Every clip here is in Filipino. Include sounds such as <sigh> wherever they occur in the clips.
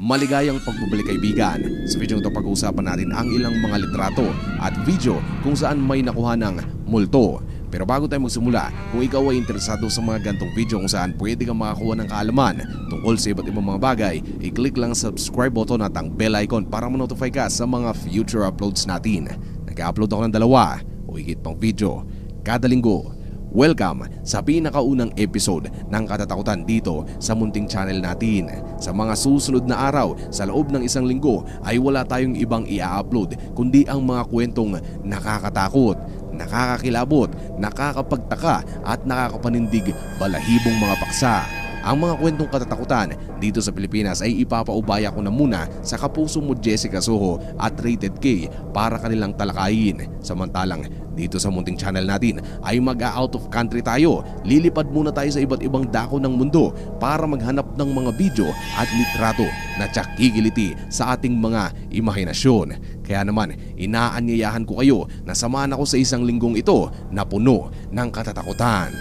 Maligayang pagbabalik kaibigan. Sa video ito pag-uusapan natin ang ilang mga litrato at video kung saan may nakuha ng multo. Pero bago tayo magsimula, kung ikaw ay interesado sa mga gantong video kung saan pwede kang makakuha ng kaalaman tungkol sa iba't ibang mga bagay, i-click lang subscribe button at ang bell icon para ma-notify ka sa mga future uploads natin. Nag-upload ako ng dalawa o higit pang video kada linggo Welcome sa pinakaunang episode ng katatakutan dito sa munting channel natin. Sa mga susunod na araw, sa loob ng isang linggo ay wala tayong ibang i-upload kundi ang mga kwentong nakakatakot, nakakakilabot, nakakapagtaka at nakakapanindig balahibong mga paksa. Ang mga kwentong katatakutan dito sa Pilipinas ay ipapaubaya ko na muna sa kapuso mo Jessica Soho at Rated K para kanilang talakayin. Samantalang dito sa munting channel natin ay mag-out of country tayo. Lilipad muna tayo sa iba't ibang dako ng mundo para maghanap ng mga video at litrato na tsakigiliti sa ating mga imahinasyon. Kaya naman, inaanyayahan ko kayo na samahan ako sa isang linggong ito na puno ng katatakutan.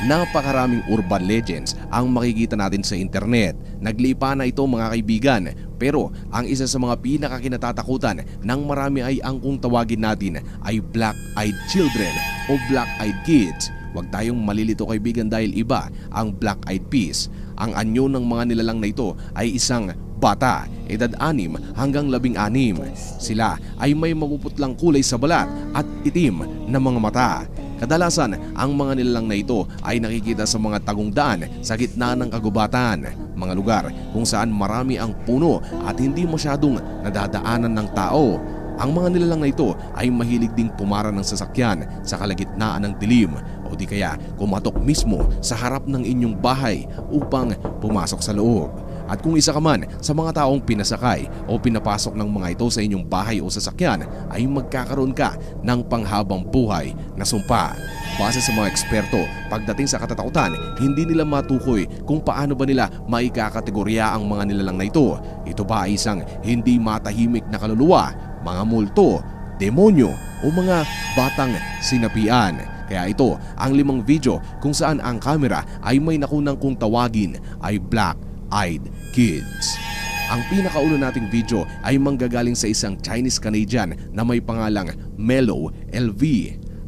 Napakaraming urban legends ang makikita natin sa internet. Naglipa na ito mga kaibigan. Pero ang isa sa mga pinakakinatatakutan ng marami ay ang kung tawagin natin ay black-eyed children o black-eyed kids. Huwag tayong malilito kaibigan dahil iba ang black-eyed peas. Ang anyo ng mga nilalang na ito ay isang bata, edad 6 hanggang 16. Sila ay may mapuputlang kulay sa balat at itim na mga mata. Kadalasan, ang mga nilalang na ito ay nakikita sa mga tagong daan sa gitna ng kagubatan, mga lugar kung saan marami ang puno at hindi masyadong nadadaanan ng tao. Ang mga nilalang na ito ay mahilig ding pumara ng sasakyan sa kalagitnaan ng dilim o di kaya kumatok mismo sa harap ng inyong bahay upang pumasok sa loob. At kung isa ka man sa mga taong pinasakay o pinapasok ng mga ito sa inyong bahay o sasakyan ay magkakaroon ka ng panghabang buhay na sumpa. Base sa mga eksperto, pagdating sa katatakutan, hindi nila matukoy kung paano ba nila maikakategorya ang mga nilalang na ito. Ito ba ay isang hindi matahimik na kaluluwa, mga multo, demonyo o mga batang sinapian. Kaya ito ang limang video kung saan ang kamera ay may nakunang kung tawagin ay black-eyed kids. Ang pinakaulo nating video ay manggagaling sa isang Chinese-Canadian na may pangalang Melo LV.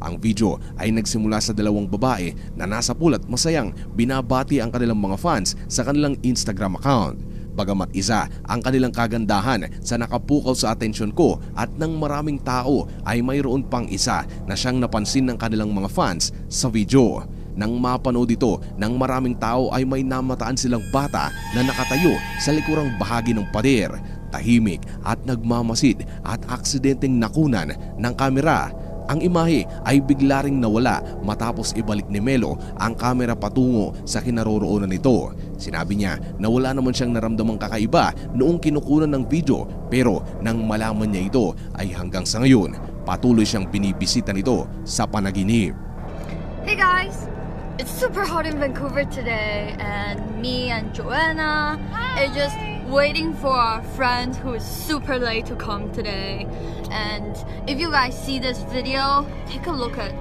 Ang video ay nagsimula sa dalawang babae na nasa pulat masayang binabati ang kanilang mga fans sa kanilang Instagram account. Bagamat isa ang kanilang kagandahan sa nakapukaw sa atensyon ko at ng maraming tao ay mayroon pang isa na siyang napansin ng kanilang mga fans sa video. Nang mapanood ito ng maraming tao ay may namataan silang bata na nakatayo sa likurang bahagi ng pader, tahimik at nagmamasid at aksidenteng nakunan ng kamera. Ang imahe ay bigla ring nawala matapos ibalik ni Melo ang kamera patungo sa kinaroroonan nito. Sinabi niya na wala naman siyang naramdamang kakaiba noong kinukunan ng video pero nang malaman niya ito ay hanggang sa ngayon patuloy siyang binibisita nito sa panaginip. Hey guys! It's super hot in Vancouver today, and me and Joanna are just waiting for our friend who is super late to come today. And if you guys see this video, take a look at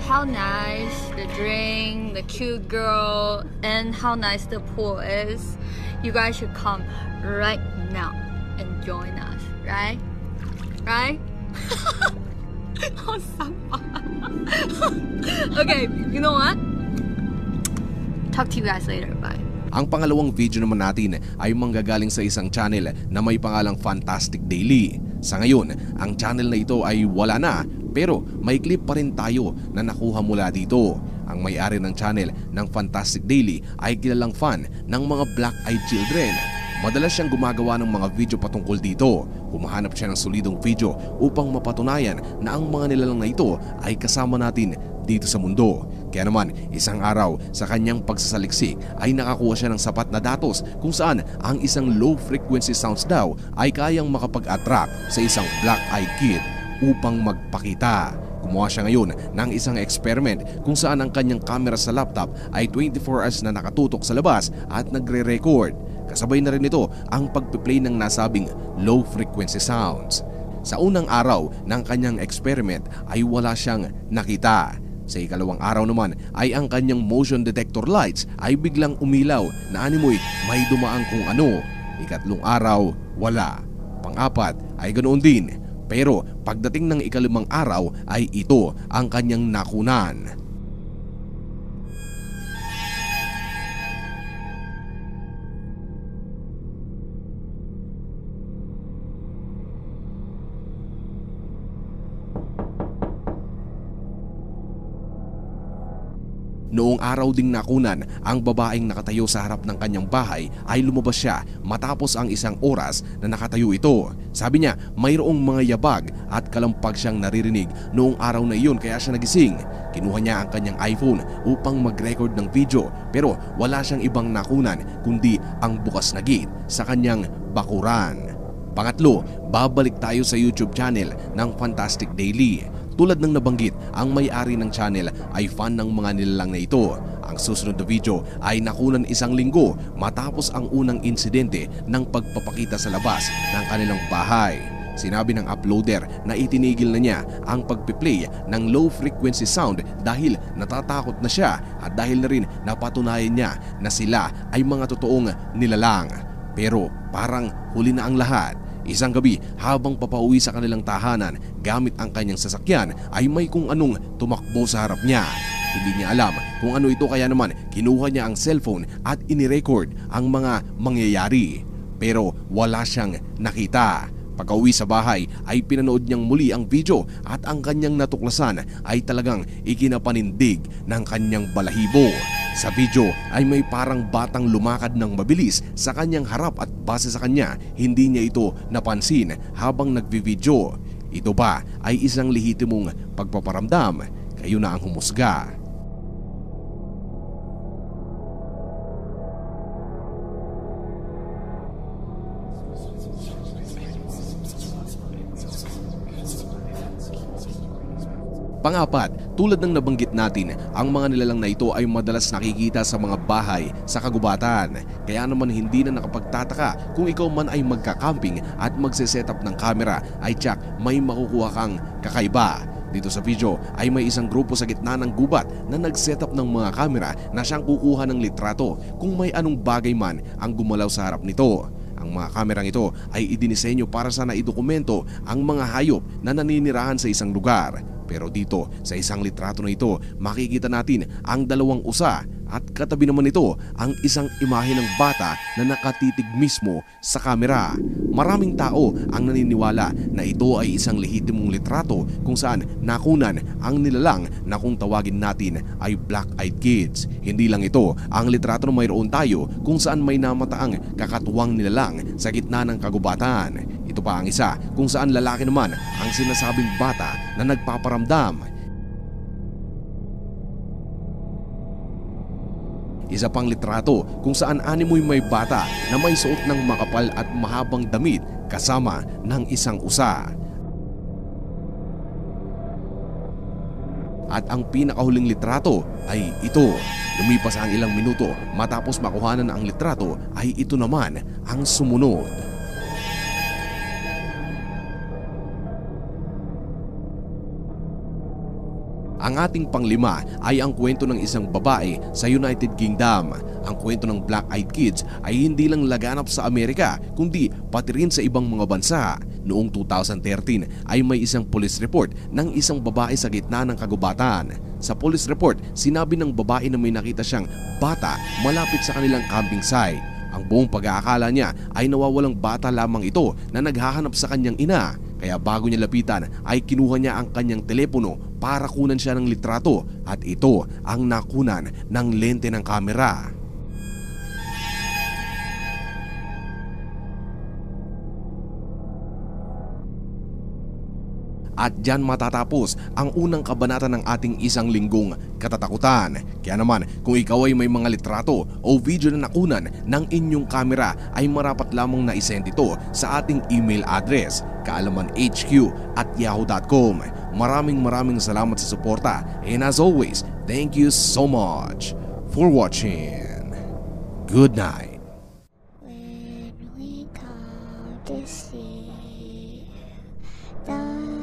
how nice the drink, the cute girl, and how nice the pool is. You guys should come right now and join us, right? Right? <laughs> <laughs> okay, you know what? Talk to you guys later. Bye. Ang pangalawang video naman natin ay manggagaling sa isang channel na may pangalang Fantastic Daily. Sa ngayon, ang channel na ito ay wala na pero may clip pa rin tayo na nakuha mula dito. Ang may-ari ng channel ng Fantastic Daily ay kilalang fan ng mga black-eyed children. Madalas siyang gumagawa ng mga video patungkol dito. Humahanap siya ng solidong video upang mapatunayan na ang mga nilalang na ito ay kasama natin dito sa mundo. Kaya naman, isang araw sa kanyang pagsasaliksik ay nakakuha siya ng sapat na datos kung saan ang isang low frequency sounds daw ay kayang makapag-attract sa isang black-eyed kid upang magpakita. Gumawa siya ngayon ng isang experiment kung saan ang kanyang camera sa laptop ay 24 hours na nakatutok sa labas at nagre-record. Kasabay na rin ito ang pagpiplay ng nasabing low frequency sounds. Sa unang araw ng kanyang experiment ay wala siyang nakita. Sa ikalawang araw naman ay ang kanyang motion detector lights ay biglang umilaw na animoy may dumaan kung ano. Ikatlong araw, wala. Pang-apat ay ganoon din. Pero pagdating ng ikalimang araw ay ito ang kanyang nakunan. Noong araw ding nakunan, ang babaeng nakatayo sa harap ng kanyang bahay ay lumabas siya matapos ang isang oras na nakatayo ito. Sabi niya mayroong mga yabag at kalampag siyang naririnig noong araw na iyon kaya siya nagising. Kinuha niya ang kanyang iPhone upang mag-record ng video pero wala siyang ibang nakunan kundi ang bukas na gate sa kanyang bakuran. Pangatlo, babalik tayo sa YouTube channel ng Fantastic Daily. Tulad ng nabanggit, ang may-ari ng channel ay fan ng mga nilalang na ito. Ang susunod na video ay nakunan isang linggo matapos ang unang insidente ng pagpapakita sa labas ng kanilang bahay. Sinabi ng uploader na itinigil na niya ang pagpiplay ng low frequency sound dahil natatakot na siya at dahil na rin napatunayan niya na sila ay mga totoong nilalang. Pero parang huli na ang lahat. Isang gabi habang papauwi sa kanilang tahanan gamit ang kanyang sasakyan ay may kung anong tumakbo sa harap niya. Hindi niya alam kung ano ito kaya naman kinuha niya ang cellphone at inirecord ang mga mangyayari. Pero wala siyang nakita. Pagka-uwi sa bahay ay pinanood niyang muli ang video at ang kanyang natuklasan ay talagang ikinapanindig ng kanyang balahibo. Sa video ay may parang batang lumakad ng mabilis sa kanyang harap at base sa kanya hindi niya ito napansin habang nagvi-video. Ito ba ay isang lehitimong pagpaparamdam? Kayo na ang humusga. Pangapat, tulad ng nabanggit natin, ang mga nilalang na ito ay madalas nakikita sa mga bahay sa kagubatan. Kaya naman hindi na nakapagtataka kung ikaw man ay magka-camping at magse-set up ng camera ay tsak may makukuha kang kakaiba. Dito sa video ay may isang grupo sa gitna ng gubat na nag-set up ng mga kamera na siyang kukuha ng litrato kung may anong bagay man ang gumalaw sa harap nito. Ang mga kamerang ito ay idinisenyo para sana idokumento ang mga hayop na naninirahan sa isang lugar. Pero dito sa isang litrato na ito makikita natin ang dalawang usa at katabi naman ito ang isang imahe ng bata na nakatitig mismo sa kamera. Maraming tao ang naniniwala na ito ay isang lehitimong litrato kung saan nakunan ang nilalang na kung tawagin natin ay Black-Eyed Kids. Hindi lang ito ang litrato na mayroon tayo kung saan may namataang kakatuwang nilalang sa gitna ng kagubatan. Pa ang isa kung saan lalaki naman ang sinasabing bata na nagpaparamdam Isa pang litrato kung saan animoy may bata na may suot ng makapal at mahabang damit kasama ng isang usa. At ang pinakahuling litrato ay ito. Lumipas ang ilang minuto matapos makuhanan ang litrato ay ito naman ang sumunod. Ang ating panglima ay ang kwento ng isang babae sa United Kingdom. Ang kwento ng Black-Eyed Kids ay hindi lang laganap sa Amerika kundi pati rin sa ibang mga bansa. Noong 2013 ay may isang police report ng isang babae sa gitna ng kagubatan. Sa police report, sinabi ng babae na may nakita siyang bata malapit sa kanilang camping site. Ang buong pag-aakala niya ay nawawalang bata lamang ito na naghahanap sa kanyang ina. Kaya bago niya lapitan ay kinuha niya ang kanyang telepono para kunan siya ng litrato at ito ang nakunan ng lente ng kamera. At dyan matatapos ang unang kabanata ng ating isang linggong katatakutan. Kaya naman, kung ikaw ay may mga litrato o video na nakunan ng inyong kamera ay marapat lamang na isend ito sa ating email address kaalamanhq at yahoo.com. Maraming maraming salamat sa suporta and as always, thank you so much for watching. Good night. When we go to see the